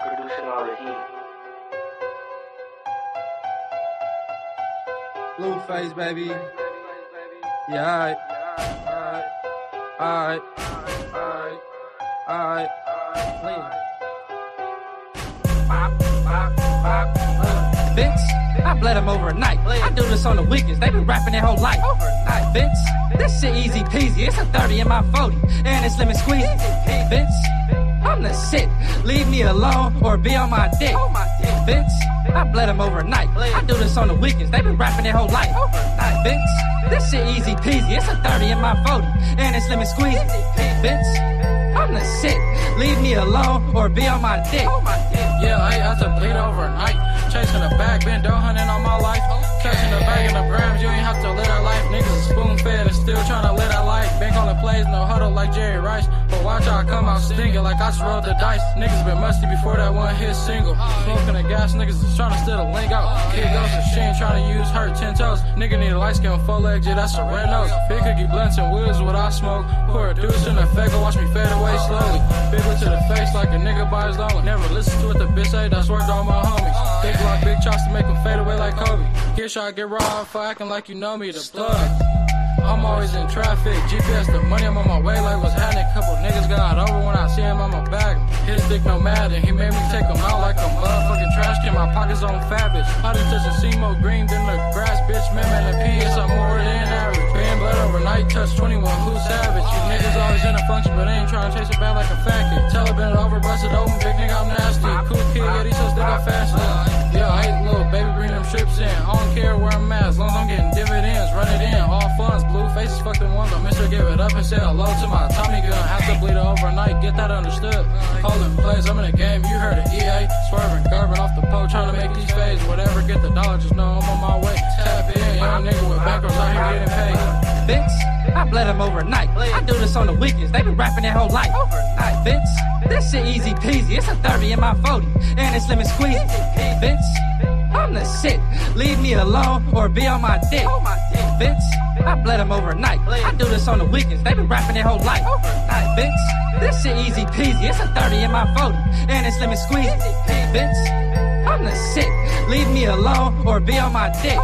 producing all the heat. Blueface, baby. Yeah, alright. Alright. Alright. Alright. Alright. Bop, bop, Bitch, I bled them overnight. I do this on the weekends. They been rapping their whole life. Overnight, bitch. This shit easy peasy. It's a 30 in my 40. And it's lemon squeezy. Bitch, I'm the shit. Leave me alone or be on my dick. Bitch, I bled them overnight. I do this on the weekends. They been rapping their whole life. Overnight, bitch. This shit easy peasy. It's a 30 in my 40. And it's lemon squeezy. Bitch, I'm the shit. Leave me alone or be on my dick. Yeah, I had to bleed overnight. Chasing the bag, been dough hunting all my life. Catching the bag in the grams, you ain't have to live that life. Niggas spoon fed and still trying to live that life. Been calling plays, no huddle like Jerry Rice. Watch how I come out stinging like I just rolled the dice. Niggas been musty before that one hit single. Smoking the gas, niggas is trying to steal the link out. Kid goes she ain't trying to use her ten toes. Nigga need a light skin, full leg, yeah, that's a red nose. Big cookie blunts and woods, what I smoke. Pour a deuce in the fake, watch me fade away slowly. Big to the face like a nigga by his lonely. Never listen to what the bitch say, that's worked on my homies. Big block, big chops to make them fade away like Kobe. Get shot, get raw for acting like you know me, the plug. Always in traffic, GPS the money, I'm on my way like what's happening. Couple niggas got over when I see him, I'm a bag. His dick no matter, he made me take him out like a motherfucking trash can. My pockets on fat bitch. I done touch a more green than the grass, bitch. Man, man, the PS, I'm more than average. Paying blood overnight, touch 21, who's savage? You niggas always in a function, but ain't trying to chase it back like a fat kid. Tell her been over, busted open, big nigga, I'm nasty. Cool kid, yeah, these hoes think I'm fast. Yo, I hate little baby, bring them strips in. I don't care where I'm at, as long as I'm getting dividends. Run it in, funds, blue faces, fuck them ones. I'm Mr. Give it up and say hello to my Tommy gun. Have to bleed overnight, get that understood. Calling plays, I'm in the game, you heard it. EA, swerving, garbing off the pole, trying to make these fades. Whatever, get the dollar, just know I'm on my way. Tap in, young nigga with backwards out here getting paid. Bitch, I bled them overnight. I do this on the weekends. They been rapping their whole life. Overnight, bitch. This shit easy peasy. It's a 30 in my 40. And it's lemon squeezy. Bitch, I'm the shit. Leave me alone or be on my dick. On my dick, Bitch, I bled them overnight. I do this on the weekends. They been rapping their whole life. Overnight, bitch. This shit easy peasy. It's a 30 in my 40. And it's lemon squeezy. Bitch, I'm the shit. Leave me alone or be on my dick.